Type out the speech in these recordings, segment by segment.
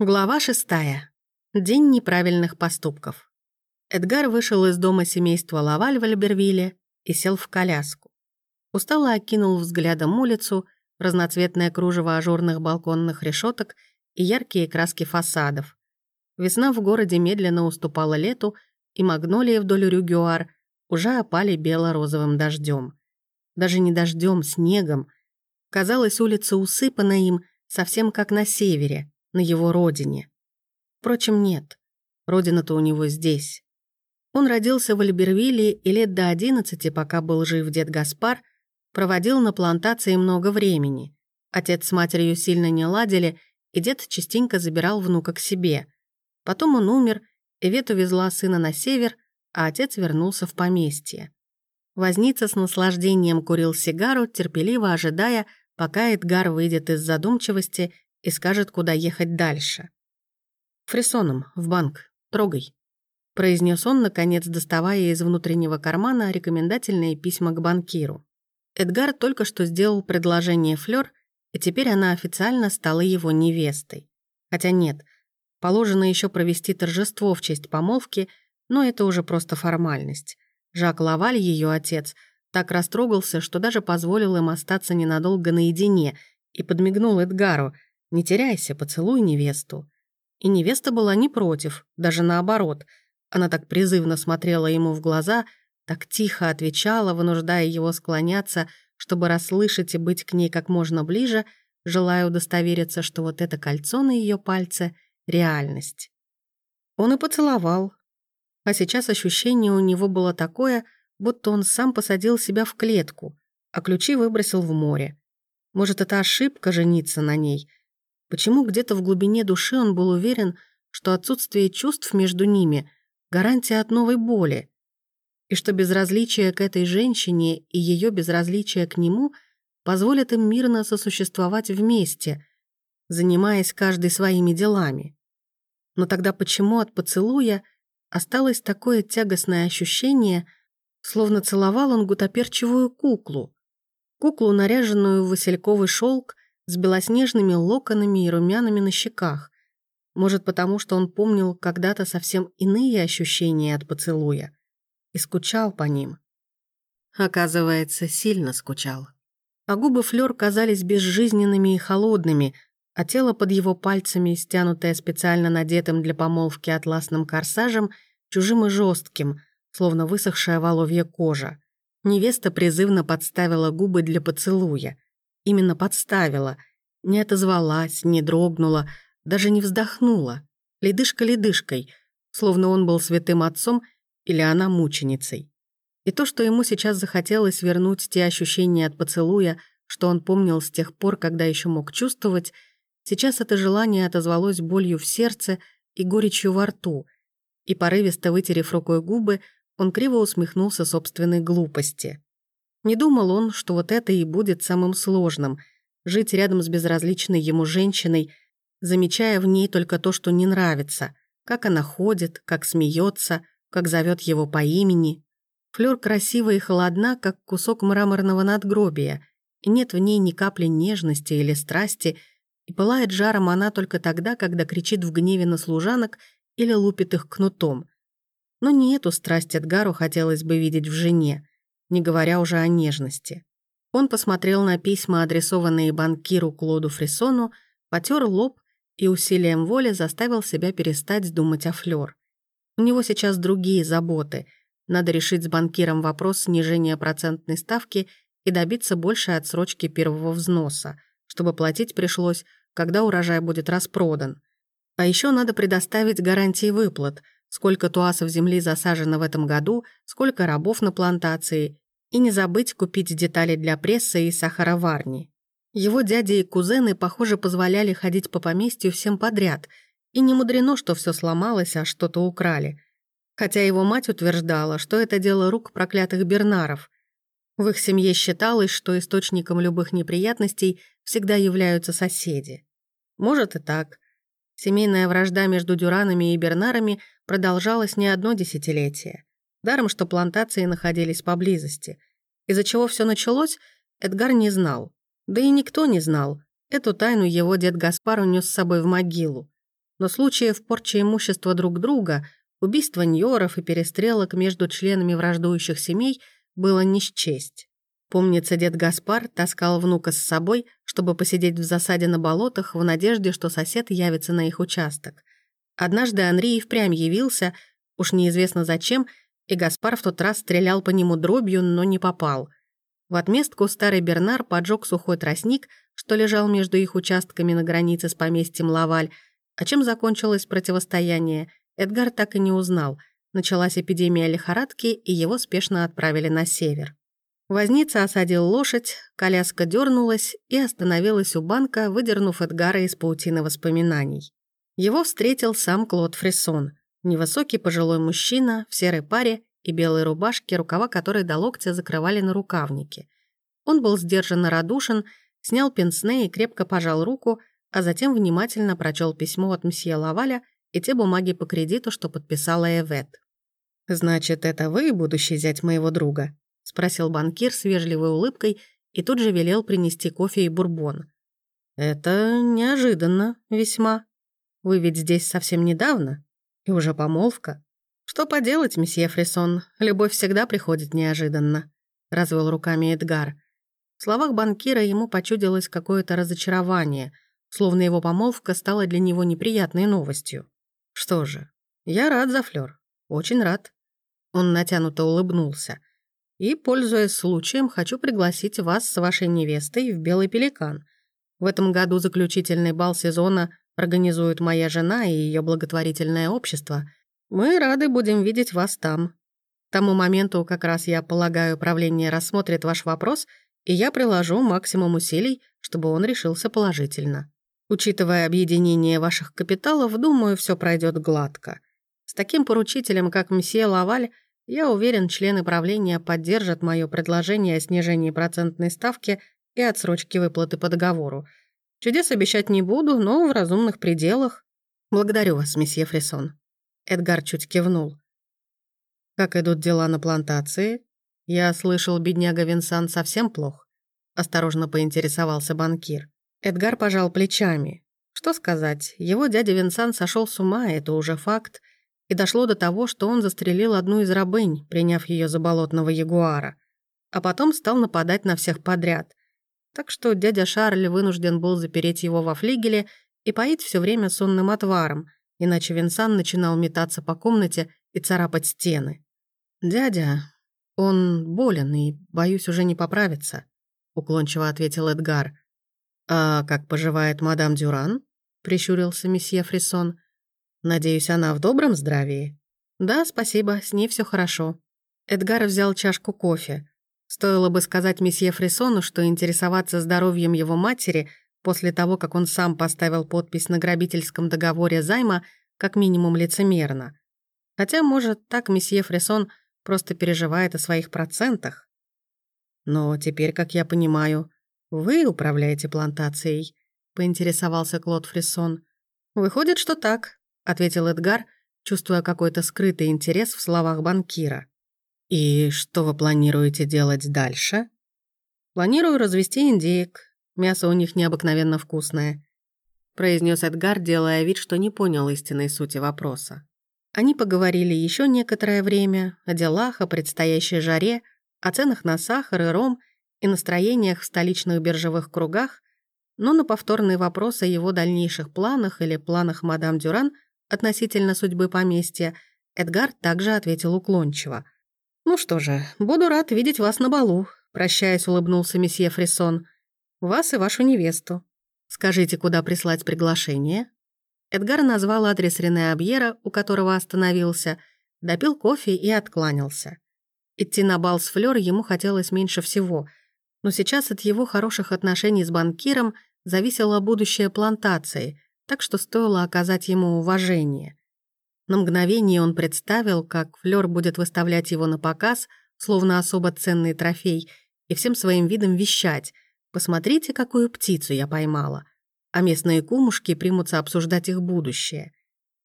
Глава шестая. День неправильных поступков. Эдгар вышел из дома семейства Лаваль в Альбервилле и сел в коляску. Устало окинул взглядом улицу, разноцветное кружево ажурных балконных решеток и яркие краски фасадов. Весна в городе медленно уступала лету, и магнолии вдоль Рюгюар уже опали бело-розовым дождем. Даже не дождем, снегом. Казалось, улица усыпана им, совсем как на севере — на его родине. Впрочем, нет. Родина-то у него здесь. Он родился в Альбервилле и лет до 11, пока был жив дед Гаспар, проводил на плантации много времени. Отец с матерью сильно не ладили, и дед частенько забирал внука к себе. Потом он умер, Эвет увезла сына на север, а отец вернулся в поместье. Возница с наслаждением курил сигару, терпеливо ожидая, пока Эдгар выйдет из задумчивости и скажет, куда ехать дальше. «Фрисоном, в банк. Трогай», — произнес он, наконец доставая из внутреннего кармана рекомендательные письма к банкиру. Эдгар только что сделал предложение Флёр, и теперь она официально стала его невестой. Хотя нет, положено еще провести торжество в честь помолвки, но это уже просто формальность. Жак Лаваль, ее отец, так растрогался, что даже позволил им остаться ненадолго наедине и подмигнул Эдгару — не теряйся, поцелуй невесту». И невеста была не против, даже наоборот. Она так призывно смотрела ему в глаза, так тихо отвечала, вынуждая его склоняться, чтобы расслышать и быть к ней как можно ближе, желая удостовериться, что вот это кольцо на ее пальце — реальность. Он и поцеловал. А сейчас ощущение у него было такое, будто он сам посадил себя в клетку, а ключи выбросил в море. Может, это ошибка жениться на ней — Почему где-то в глубине души он был уверен, что отсутствие чувств между ними — гарантия от новой боли, и что безразличие к этой женщине и ее безразличие к нему позволят им мирно сосуществовать вместе, занимаясь каждый своими делами. Но тогда почему от поцелуя осталось такое тягостное ощущение, словно целовал он гутоперчивую куклу, куклу, наряженную в васильковый шелк с белоснежными локонами и румянами на щеках. Может, потому что он помнил когда-то совсем иные ощущения от поцелуя и скучал по ним. Оказывается, сильно скучал. А губы Флёр казались безжизненными и холодными, а тело под его пальцами, стянутое специально надетым для помолвки атласным корсажем, чужим и жестким, словно высохшая воловья кожа. Невеста призывно подставила губы для поцелуя — Именно подставила. Не отозвалась, не дрогнула, даже не вздохнула. Ледышка ледышкой, словно он был святым отцом или она мученицей. И то, что ему сейчас захотелось вернуть те ощущения от поцелуя, что он помнил с тех пор, когда еще мог чувствовать, сейчас это желание отозвалось болью в сердце и горечью во рту, и, порывисто вытерев рукой губы, он криво усмехнулся собственной глупости. Не думал он, что вот это и будет самым сложным — жить рядом с безразличной ему женщиной, замечая в ней только то, что не нравится, как она ходит, как смеется, как зовет его по имени. Флёр красива и холодна, как кусок мраморного надгробия, и нет в ней ни капли нежности или страсти, и пылает жаром она только тогда, когда кричит в гневе на служанок или лупит их кнутом. Но не эту страсть Эдгару хотелось бы видеть в жене не говоря уже о нежности. Он посмотрел на письма, адресованные банкиру Клоду Фрисону, потер лоб и усилием воли заставил себя перестать думать о Флёр. У него сейчас другие заботы. Надо решить с банкиром вопрос снижения процентной ставки и добиться большей отсрочки первого взноса, чтобы платить пришлось, когда урожай будет распродан. А еще надо предоставить гарантии выплат – сколько туасов земли засажено в этом году, сколько рабов на плантации, и не забыть купить детали для прессы и сахароварни. Его дяди и кузены, похоже, позволяли ходить по поместью всем подряд, и не мудрено, что все сломалось, а что-то украли. Хотя его мать утверждала, что это дело рук проклятых Бернаров. В их семье считалось, что источником любых неприятностей всегда являются соседи. Может и так. Семейная вражда между Дюранами и Бернарами продолжалась не одно десятилетие. Даром, что плантации находились поблизости. Из-за чего все началось, Эдгар не знал. Да и никто не знал. Эту тайну его дед Гаспар унес с собой в могилу. но случаев порчи имущества друг друга, убийства ньоров и перестрелок между членами враждующих семей было не счесть. Помнится, дед Гаспар таскал внука с собой, чтобы посидеть в засаде на болотах в надежде, что сосед явится на их участок. Однажды Анри и впрямь явился, уж неизвестно зачем, и Гаспар в тот раз стрелял по нему дробью, но не попал. В отместку старый Бернар поджег сухой тростник, что лежал между их участками на границе с поместьем Лаваль, а чем закончилось противостояние, Эдгар так и не узнал. Началась эпидемия лихорадки, и его спешно отправили на север. Возница осадил лошадь, коляска дернулась и остановилась у банка, выдернув Эдгара из паутины воспоминаний. Его встретил сам Клод Фрессон, невысокий пожилой мужчина в серой паре и белой рубашке, рукава которой до локтя закрывали на рукавнике. Он был сдержанно радушен, снял пенсне и крепко пожал руку, а затем внимательно прочел письмо от мсье Лаваля и те бумаги по кредиту, что подписала Эвет. «Значит, это вы, будущий зять моего друга?» — спросил банкир с вежливой улыбкой и тут же велел принести кофе и бурбон. «Это неожиданно весьма», вы ведь здесь совсем недавно? И уже помолвка? Что поделать, месье Фрисон, любовь всегда приходит неожиданно», — развел руками Эдгар. В словах банкира ему почудилось какое-то разочарование, словно его помолвка стала для него неприятной новостью. «Что же, я рад за Флёр, очень рад». Он натянуто улыбнулся. «И, пользуясь случаем, хочу пригласить вас с вашей невестой в Белый Пеликан. В этом году заключительный бал сезона организуют моя жена и ее благотворительное общество. Мы рады будем видеть вас там. К тому моменту как раз, я полагаю, правление рассмотрит ваш вопрос, и я приложу максимум усилий, чтобы он решился положительно. Учитывая объединение ваших капиталов, думаю, все пройдет гладко. С таким поручителем, как месье Лаваль, я уверен, члены правления поддержат мое предложение о снижении процентной ставки и отсрочке выплаты по договору – Чудес обещать не буду, но в разумных пределах. Благодарю вас, месье Фрисон. Эдгар чуть кивнул. Как идут дела на плантации? Я слышал, бедняга Винсан совсем плох. Осторожно поинтересовался банкир. Эдгар пожал плечами. Что сказать, его дядя Винсан сошел с ума, это уже факт. И дошло до того, что он застрелил одну из рабынь, приняв ее за болотного ягуара. А потом стал нападать на всех подряд так что дядя Шарль вынужден был запереть его во флигеле и поить все время сонным отваром, иначе Винсан начинал метаться по комнате и царапать стены. «Дядя, он болен и, боюсь, уже не поправится», — уклончиво ответил Эдгар. «А как поживает мадам Дюран?» — прищурился месье Фрисон. «Надеюсь, она в добром здравии?» «Да, спасибо, с ней все хорошо». Эдгар взял чашку кофе. Стоило бы сказать месье Фрисону, что интересоваться здоровьем его матери после того, как он сам поставил подпись на грабительском договоре займа, как минимум лицемерно. Хотя, может, так месье Фрисон просто переживает о своих процентах. Но теперь, как я понимаю, вы управляете плантацией, поинтересовался Клод Фрисон. Выходит, что так, ответил Эдгар, чувствуя какой-то скрытый интерес в словах банкира. «И что вы планируете делать дальше?» «Планирую развести индеек. Мясо у них необыкновенно вкусное», произнес Эдгар, делая вид, что не понял истинной сути вопроса. Они поговорили еще некоторое время о делах, о предстоящей жаре, о ценах на сахар и ром и настроениях в столичных биржевых кругах, но на повторные вопросы о его дальнейших планах или планах мадам Дюран относительно судьбы поместья Эдгар также ответил уклончиво – «Ну что же, буду рад видеть вас на балу», — прощаясь, улыбнулся месье Фрисон. «Вас и вашу невесту. Скажите, куда прислать приглашение?» Эдгар назвал адрес Рене Абьера, у которого остановился, допил кофе и откланялся. Идти на бал с Флёр ему хотелось меньше всего, но сейчас от его хороших отношений с банкиром зависело будущее плантации, так что стоило оказать ему уважение. На мгновение он представил, как Флёр будет выставлять его на показ, словно особо ценный трофей, и всем своим видом вещать «Посмотрите, какую птицу я поймала», а местные кумушки примутся обсуждать их будущее.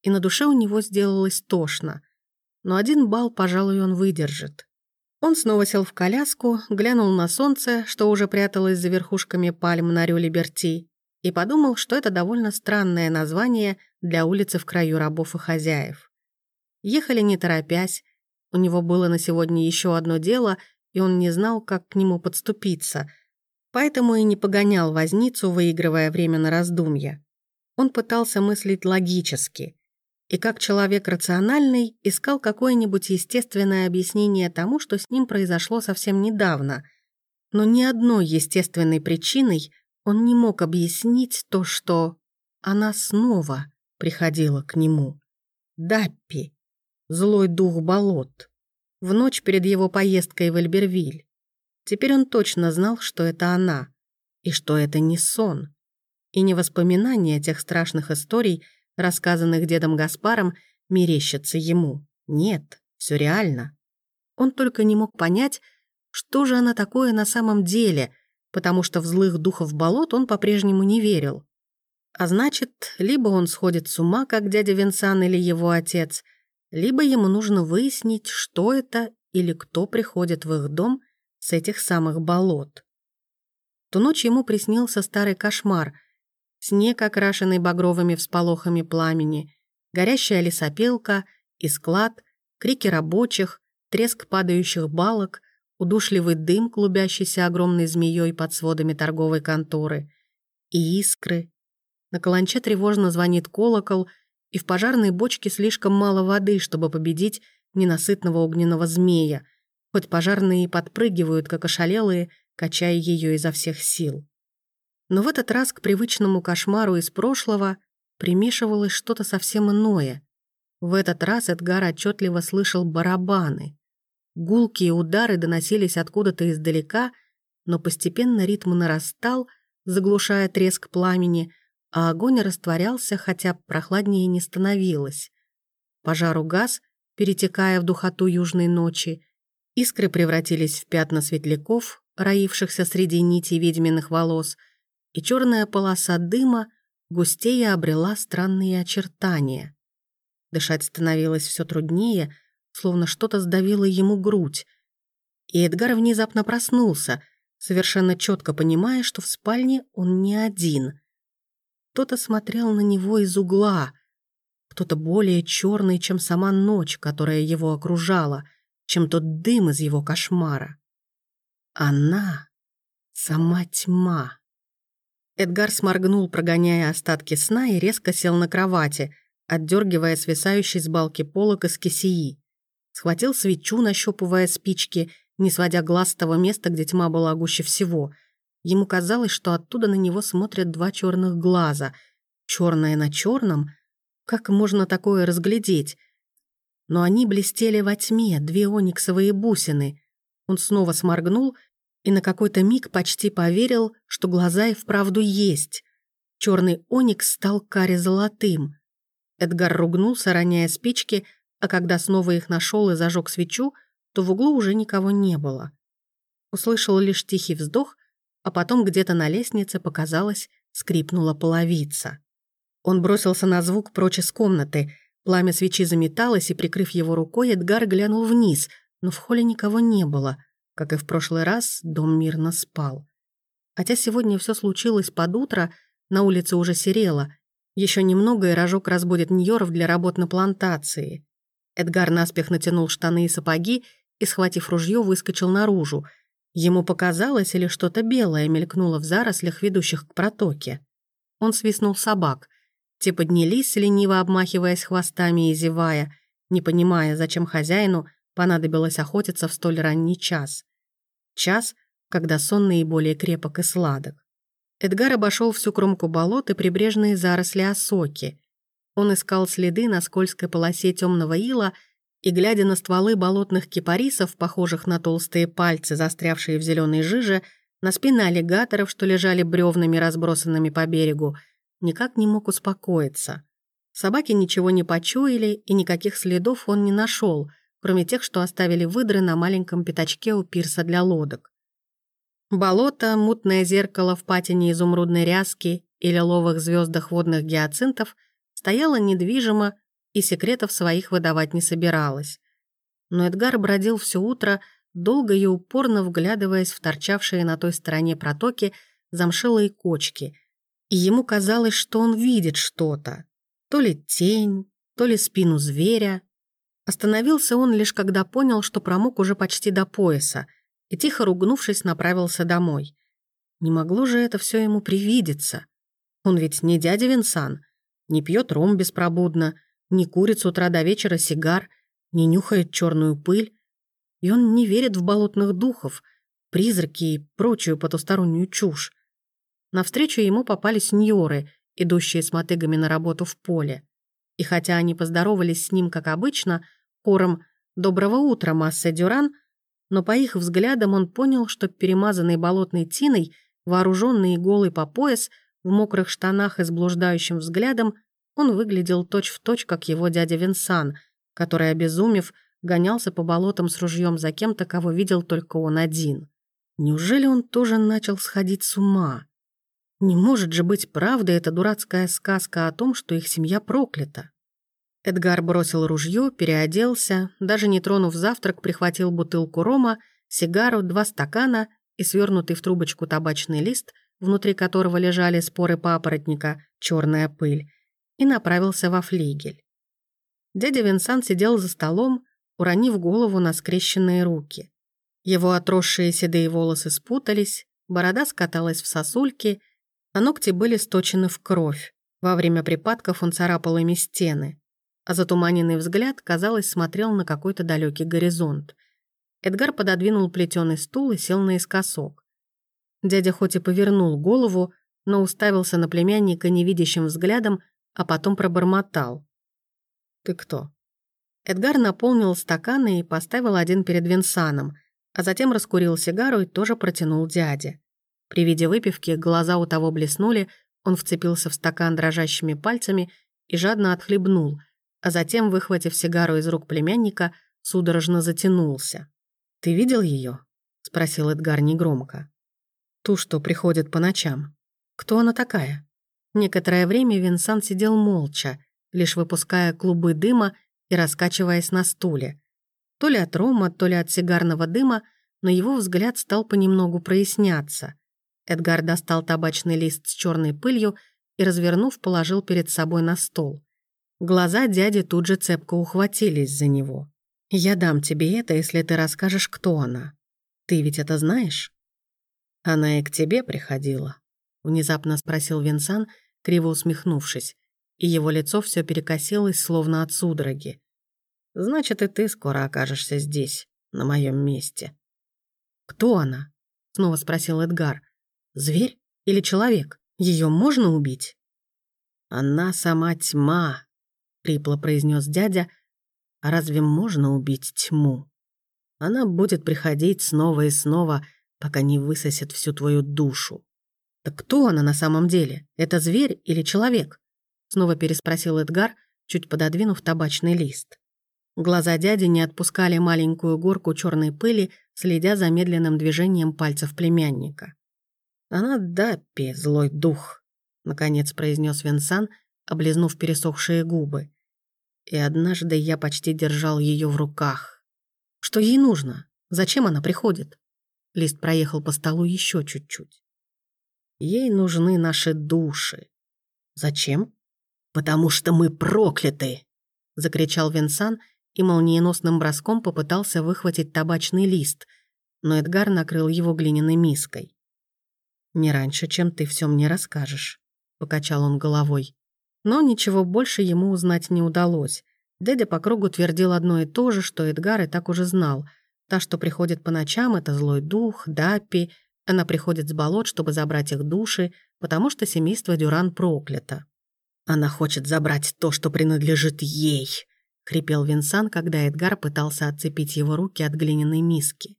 И на душе у него сделалось тошно. Но один бал, пожалуй, он выдержит. Он снова сел в коляску, глянул на солнце, что уже пряталось за верхушками пальм на Рю Либерти, и подумал, что это довольно странное название для улицы в краю рабов и хозяев. Ехали не торопясь, у него было на сегодня еще одно дело, и он не знал, как к нему подступиться, поэтому и не погонял возницу, выигрывая время на раздумья. Он пытался мыслить логически, и как человек рациональный искал какое-нибудь естественное объяснение тому, что с ним произошло совсем недавно, но ни одной естественной причиной он не мог объяснить то, что она снова приходила к нему. Даппи, злой дух болот, в ночь перед его поездкой в Эльбервиль. Теперь он точно знал, что это она, и что это не сон, и не воспоминания тех страшных историй, рассказанных дедом Гаспаром, мерещатся ему. Нет, все реально. Он только не мог понять, что же она такое на самом деле, потому что в злых духов болот он по-прежнему не верил. А значит, либо он сходит с ума, как дядя Винсан или его отец, либо ему нужно выяснить, что это или кто приходит в их дом с этих самых болот. Ту ночь ему приснился старый кошмар. Снег, окрашенный багровыми всполохами пламени, горящая лесопилка и склад, крики рабочих, треск падающих балок, удушливый дым, клубящийся огромной змеей под сводами торговой конторы, и искры, на каланче тревожно звонит колокол, и в пожарной бочке слишком мало воды, чтобы победить ненасытного огненного змея, хоть пожарные и подпрыгивают, как ошалелые, качая ее изо всех сил. Но в этот раз к привычному кошмару из прошлого примешивалось что-то совсем иное. В этот раз Эдгар отчетливо слышал барабаны. Гулкие удары доносились откуда-то издалека, но постепенно ритм нарастал, заглушая треск пламени, а огонь растворялся, хотя прохладнее не становилось. Пожар угас, перетекая в духоту южной ночи. Искры превратились в пятна светляков, роившихся среди нитей ведьминых волос, и черная полоса дыма густее обрела странные очертания. Дышать становилось все труднее, словно что-то сдавило ему грудь. И Эдгар внезапно проснулся, совершенно четко понимая, что в спальне он не один — кто-то смотрел на него из угла, кто-то более черный, чем сама ночь, которая его окружала, чем тот дым из его кошмара. Она — сама тьма. Эдгар сморгнул, прогоняя остатки сна, и резко сел на кровати, отдергивая свисающий с балки полок из кисеи. Схватил свечу, нащупывая спички, не сводя глаз с того места, где тьма была гуще всего — Ему казалось, что оттуда на него смотрят два черных глаза. Черное на черном? Как можно такое разглядеть? Но они блестели во тьме, две ониксовые бусины. Он снова сморгнул и на какой-то миг почти поверил, что глаза и вправду есть. Черный оникс стал каре золотым. Эдгар ругнулся, роняя спички, а когда снова их нашел и зажег свечу, то в углу уже никого не было. Услышал лишь тихий вздох, а потом где-то на лестнице показалось, скрипнула половица. Он бросился на звук прочь из комнаты. Пламя свечи заметалось, и, прикрыв его рукой, Эдгар глянул вниз, но в холле никого не было. Как и в прошлый раз, дом мирно спал. Хотя сегодня все случилось под утро, на улице уже серело. Еще немного, и рожок разбудит Ньоров для работ на плантации. Эдгар наспех натянул штаны и сапоги и, схватив ружье, выскочил наружу — Ему показалось, или что-то белое мелькнуло в зарослях, ведущих к протоке. Он свистнул собак. Те поднялись, лениво обмахиваясь хвостами и зевая, не понимая, зачем хозяину понадобилось охотиться в столь ранний час. Час, когда сон наиболее крепок и сладок. Эдгар обошел всю кромку болот и прибрежные заросли осоки. Он искал следы на скользкой полосе темного ила и, глядя на стволы болотных кипарисов, похожих на толстые пальцы, застрявшие в зеленой жиже, на спины аллигаторов, что лежали бревнами, разбросанными по берегу, никак не мог успокоиться. Собаки ничего не почуяли, и никаких следов он не нашел, кроме тех, что оставили выдры на маленьком пятачке у пирса для лодок. Болото, мутное зеркало в патине изумрудной ряски и лиловых звездах водных гиацинтов стояло недвижимо, и секретов своих выдавать не собиралась. Но Эдгар бродил все утро, долго и упорно вглядываясь в торчавшие на той стороне протоки замшелые кочки, и ему казалось, что он видит что-то. То ли тень, то ли спину зверя. Остановился он лишь когда понял, что промок уже почти до пояса, и, тихо ругнувшись, направился домой. Не могло же это все ему привидеться. Он ведь не дядя Винсан, не пьет ром беспробудно, не курит с утра до вечера сигар, не нюхает черную пыль. И он не верит в болотных духов, призраки и прочую потустороннюю чушь. Навстречу ему попались ньоры, идущие с мотыгами на работу в поле. И хотя они поздоровались с ним, как обычно, хором «Доброго утра, Масса Дюран», но по их взглядам он понял, что перемазанный болотной тиной, вооруженный и голый по пояс, в мокрых штанах и с блуждающим взглядом, он выглядел точь-в-точь, точь, как его дядя Винсан, который, обезумев, гонялся по болотам с ружьем за кем-то, кого видел только он один. Неужели он тоже начал сходить с ума? Не может же быть правдой эта дурацкая сказка о том, что их семья проклята. Эдгар бросил ружье, переоделся, даже не тронув завтрак, прихватил бутылку рома, сигару, два стакана и свернутый в трубочку табачный лист, внутри которого лежали споры папоротника, черная пыль, и направился во флигель. Дядя Винсан сидел за столом, уронив голову на скрещенные руки. Его отросшие седые волосы спутались, борода скаталась в сосульки, а ногти были сточены в кровь. Во время припадков он царапал ими стены, а затуманенный взгляд, казалось, смотрел на какой-то далекий горизонт. Эдгар пододвинул плетеный стул и сел наискосок. Дядя хоть и повернул голову, но уставился на племянника невидящим взглядом, а потом пробормотал. «Ты кто?» Эдгар наполнил стаканы и поставил один перед Винсаном, а затем раскурил сигару и тоже протянул дяде. При виде выпивки глаза у того блеснули, он вцепился в стакан дрожащими пальцами и жадно отхлебнул, а затем, выхватив сигару из рук племянника, судорожно затянулся. «Ты видел ее? спросил Эдгар негромко. «Ту, что приходит по ночам. Кто она такая?» Некоторое время Винсан сидел молча, лишь выпуская клубы дыма и раскачиваясь на стуле. То ли от рома, то ли от сигарного дыма, но его взгляд стал понемногу проясняться. Эдгар достал табачный лист с черной пылью и, развернув, положил перед собой на стол. Глаза дяди тут же цепко ухватились за него. «Я дам тебе это, если ты расскажешь, кто она. Ты ведь это знаешь?» «Она и к тебе приходила», — внезапно спросил Винсан, криво усмехнувшись, и его лицо все перекосилось, словно от судороги. «Значит, и ты скоро окажешься здесь, на моем месте». «Кто она?» — снова спросил Эдгар. «Зверь или человек? Ее можно убить?» «Она сама тьма», — хрипло произнес дядя. «А разве можно убить тьму? Она будет приходить снова и снова, пока не высосет всю твою душу. «Так кто она на самом деле? Это зверь или человек?» Снова переспросил Эдгар, чуть пододвинув табачный лист. Глаза дяди не отпускали маленькую горку черной пыли, следя за медленным движением пальцев племянника. «Она Даппи, злой дух», — наконец произнес Винсан, облизнув пересохшие губы. «И однажды я почти держал ее в руках. Что ей нужно? Зачем она приходит?» Лист проехал по столу еще чуть-чуть. Ей нужны наши души. Зачем? Потому что мы прокляты, закричал Винсан и молниеносным броском попытался выхватить табачный лист, но Эдгар накрыл его глиняной миской. «Не раньше, чем ты все мне расскажешь», — покачал он головой. Но ничего больше ему узнать не удалось. Дядя по кругу твердил одно и то же, что Эдгар и так уже знал. Та, что приходит по ночам, это злой дух, Даппи, она приходит с болот, чтобы забрать их души, потому что семейство Дюран проклято. «Она хочет забрать то, что принадлежит ей», — хрипел Винсан, когда Эдгар пытался отцепить его руки от глиняной миски.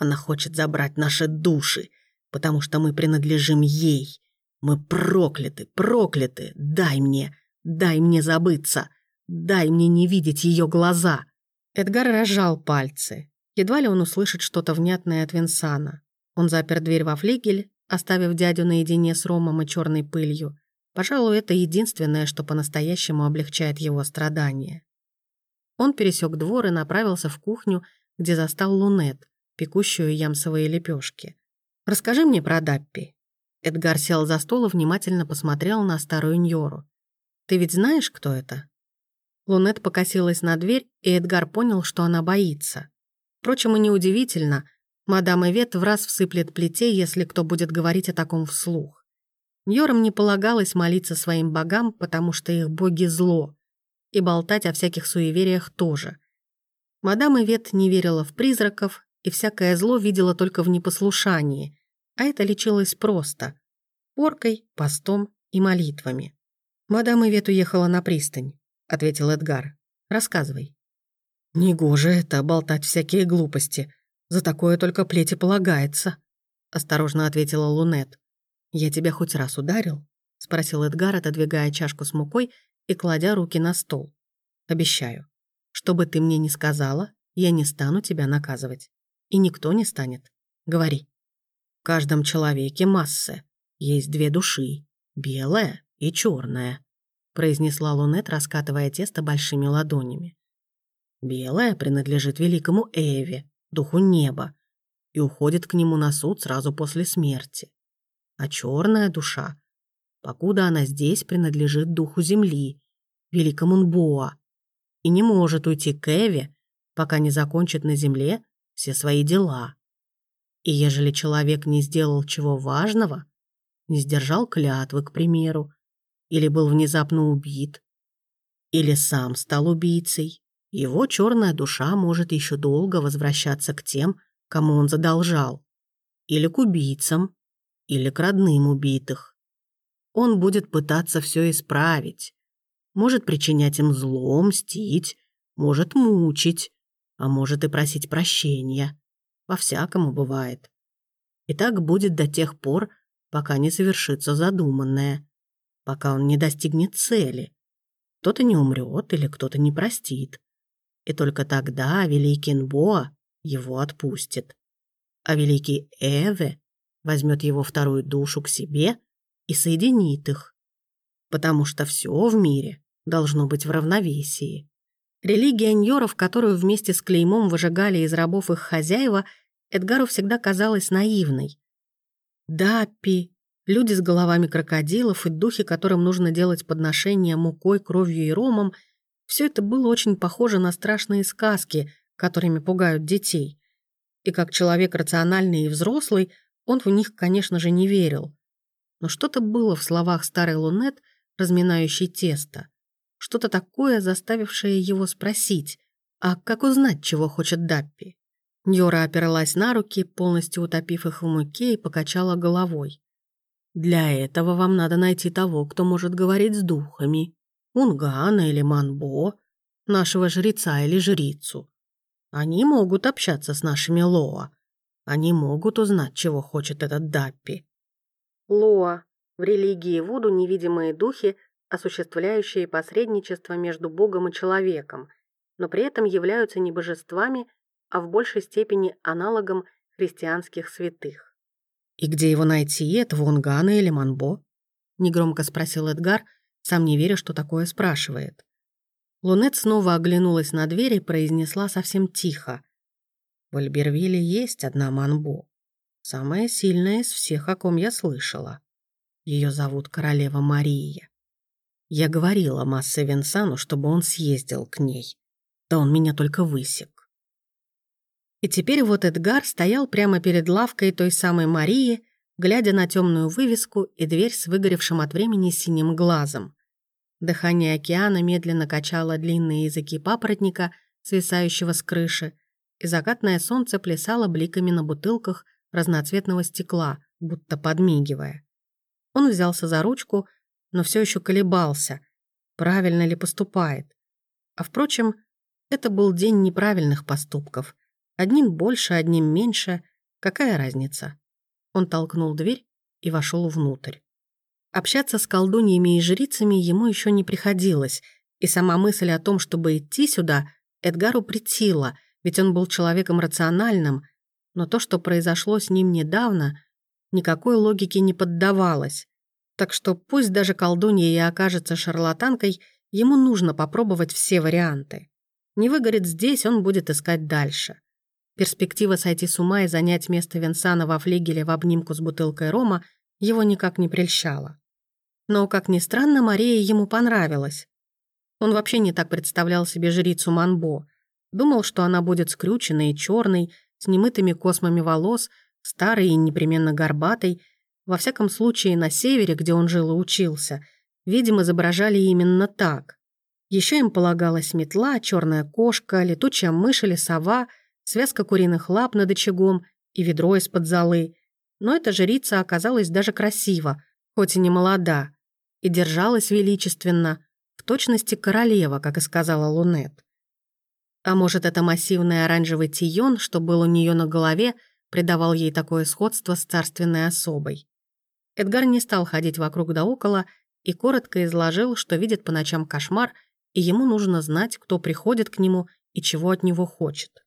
«Она хочет забрать наши души, потому что мы принадлежим ей. Мы прокляты, прокляты. Дай мне, дай мне забыться. Дай мне не видеть ее глаза». Эдгар разжал пальцы. Едва ли он услышит что-то внятное от Винсана. Он запер дверь во флигель, оставив дядю наедине с ромом и черной пылью. Пожалуй, это единственное, что по-настоящему облегчает его страдания. Он пересек двор и направился в кухню, где застал Лунет, пекущую ямсовые лепешки. «Расскажи мне про Даппи». Эдгар сел за стол и внимательно посмотрел на старую Ньору. Ты ведь знаешь, кто это?» Лунет покосилась на дверь, и Эдгар понял, что она боится. Впрочем, и неудивительно, мадам Эвет в раз всыплет плетей, если кто будет говорить о таком вслух. Ньорам не полагалось молиться своим богам, потому что их боги зло, и болтать о всяких суевериях тоже. Мадам Эвет не верила в призраков и всякое зло видела только в непослушании, а это лечилось просто – поркой, постом и молитвами. «Мадам Ивет уехала на пристань», — ответил Эдгар. «Рассказывай». «Негоже это, болтать всякие глупости. За такое только плети полагается», — осторожно ответила Лунет. «Я тебя хоть раз ударил?» — спросил Эдгар, отодвигая чашку с мукой и кладя руки на стол. «Обещаю, что бы ты мне ни сказала, я не стану тебя наказывать. И никто не станет. Говори. В каждом человеке массы. Есть две души. Белая и черная», — произнесла Лунет, раскатывая тесто большими ладонями. «Белая принадлежит великому Эве, духу неба, и уходит к нему на суд сразу после смерти. А черная душа, покуда она здесь, принадлежит духу земли, великому Нбоа, и не может уйти к Эве, пока не закончит на земле все свои дела. И ежели человек не сделал чего важного, не сдержал клятвы, к примеру, или был внезапно убит, или сам стал убийцей, его черная душа может еще долго возвращаться к тем, кому он задолжал, или к убийцам, или к родным убитых. Он будет пытаться все исправить, может причинять им зло, мстить, может мучить, а может и просить прощения. По-всякому бывает. И так будет до тех пор, пока не совершится задуманное, пока он не достигнет цели. Кто-то не умрет или кто-то не простит. И только тогда великий Нбоа его отпустит. А великий Эве возьмет его вторую душу к себе и соединит их. Потому что все в мире должно быть в равновесии. Религия ньоров, которую вместе с клеймом выжигали из рабов их хозяева, Эдгару всегда казалась наивной. Даппи, люди с головами крокодилов и духи, которым нужно делать подношения мукой, кровью и ромом, все это было очень похоже на страшные сказки, которыми пугают детей. И как человек рациональный и взрослый, он в них, конечно же, не верил. Но что-то было в словах старой Лунет, разминающей тесто. Что-то такое, заставившее его спросить, а как узнать, чего хочет Даппи? Ньора опиралась на руки, полностью утопив их в муке, и покачала головой. «Для этого вам надо найти того, кто может говорить с духами. Унгана или Манбо, нашего жреца или жрицу. Они могут общаться с нашими Лоа. Они могут узнать, чего хочет этот Даппи». Лоа. В религии Вуду невидимые духи осуществляющие посредничество между Богом и человеком, но при этом являются не божествами, а в большей степени аналогом христианских святых. «И где его найти, этого Унгана или Манбо?» — негромко спросил Эдгар, сам не веря, что такое спрашивает. Лунет снова оглянулась на дверь и произнесла совсем тихо. «В Альбервилле есть одна Манбо, самая сильная из всех, о ком я слышала. Ее зовут Королева Мария. Я говорила Массе Винсану, чтобы он съездил к ней. Да он меня только высек. И теперь вот Эдгар стоял прямо перед лавкой той самой Марии, глядя на темную вывеску и дверь с выгоревшим от времени синим глазом. Дыхание океана медленно качало длинные языки папоротника, свисающего с крыши, и закатное солнце плясало бликами на бутылках разноцветного стекла, будто подмигивая. Он взялся за ручку, но все еще колебался, правильно ли поступает. А впрочем, это был день неправильных поступков. Одним больше, одним меньше. Какая разница? Он толкнул дверь и вошел внутрь. Общаться с колдуньями и жрицами ему еще не приходилось, и сама мысль о том, чтобы идти сюда, Эдгару притила, ведь он был человеком рациональным, но то, что произошло с ним недавно, никакой логике не поддавалось. Так что пусть даже колдунья и окажется шарлатанкой, ему нужно попробовать все варианты. Не выгорит здесь, он будет искать дальше. Перспектива сойти с ума и занять место Винсана во флигеле в обнимку с бутылкой рома его никак не прельщала. Но, как ни странно, Мария ему понравилась. Он вообще не так представлял себе жрицу Манбо. Думал, что она будет скрюченной и черной, с немытыми космами волос, старой и непременно горбатой. Во всяком случае, на севере, где он жил и учился, видимо, изображали именно так. Еще им полагалась метла, черная кошка, летучая мышь или сова, связка куриных лап над очагом и ведро из-под золы. Но эта жрица оказалась даже красива, хоть и не молода, и держалась величественно, в точности королева, как и сказала Лунет. А может, это массивный оранжевый тион, что был у нее на голове, придавал ей такое сходство с царственной особой. Эдгар не стал ходить вокруг да около и коротко изложил, что видит по ночам кошмар, и ему нужно знать, кто приходит к нему и чего от него хочет.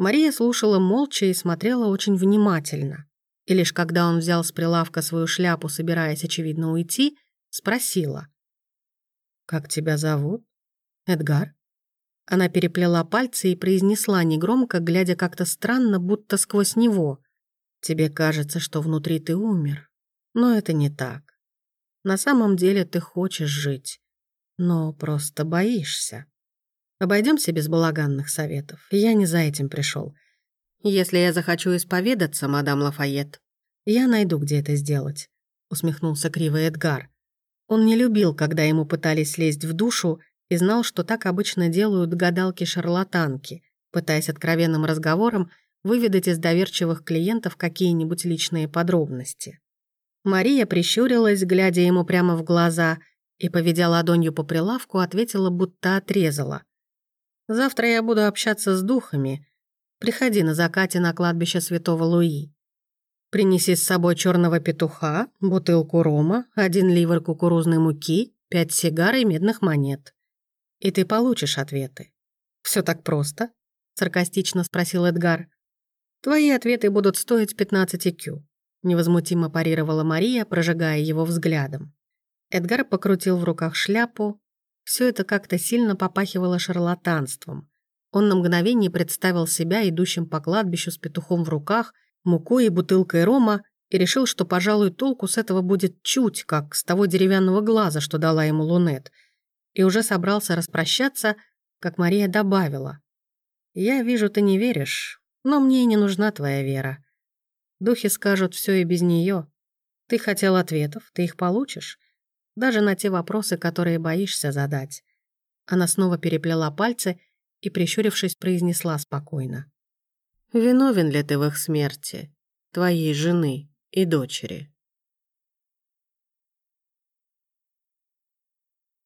Мария слушала молча и смотрела очень внимательно. И лишь когда он взял с прилавка свою шляпу, собираясь, очевидно, уйти, спросила. «Как тебя зовут?» «Эдгар?» Она переплела пальцы и произнесла негромко, глядя как-то странно, будто сквозь него. «Тебе кажется, что внутри ты умер. Но это не так. На самом деле ты хочешь жить, но просто боишься. Обойдемся без балаганных советов. Я не за этим пришел. Если я захочу исповедаться, мадам Лафайет, я найду, где это сделать», — усмехнулся криво Эдгар. Он не любил, когда ему пытались лезть в душу, и знал, что так обычно делают гадалки-шарлатанки, пытаясь откровенным разговором выведать из доверчивых клиентов какие-нибудь личные подробности. Мария прищурилась, глядя ему прямо в глаза, и, поведя ладонью по прилавку, ответила, будто отрезала. «Завтра я буду общаться с духами. Приходи на закате на кладбище Святого Луи. Принеси с собой черного петуха, бутылку рома, один ливр кукурузной муки, пять сигар и медных монет и ты получишь ответы. Все так просто?» — саркастично спросил Эдгар. «Твои ответы будут стоить 15 кю», — невозмутимо парировала Мария, прожигая его взглядом. Эдгар покрутил в руках шляпу. Все это как-то сильно попахивало шарлатанством. Он на мгновение представил себя идущим по кладбищу с петухом в руках, мукой и бутылкой рома, и решил, что, пожалуй, толку с этого будет чуть, как с того деревянного глаза, что дала ему Лунет — и уже собрался распрощаться, как Мария добавила. «Я вижу, ты не веришь, но мне не нужна твоя вера. Духи скажут все и без нее. Ты хотел ответов, ты их получишь, даже на те вопросы, которые боишься задать». Она снова переплела пальцы и, прищурившись, произнесла спокойно. «Виновен ли ты в их смерти, твоей жены и дочери?»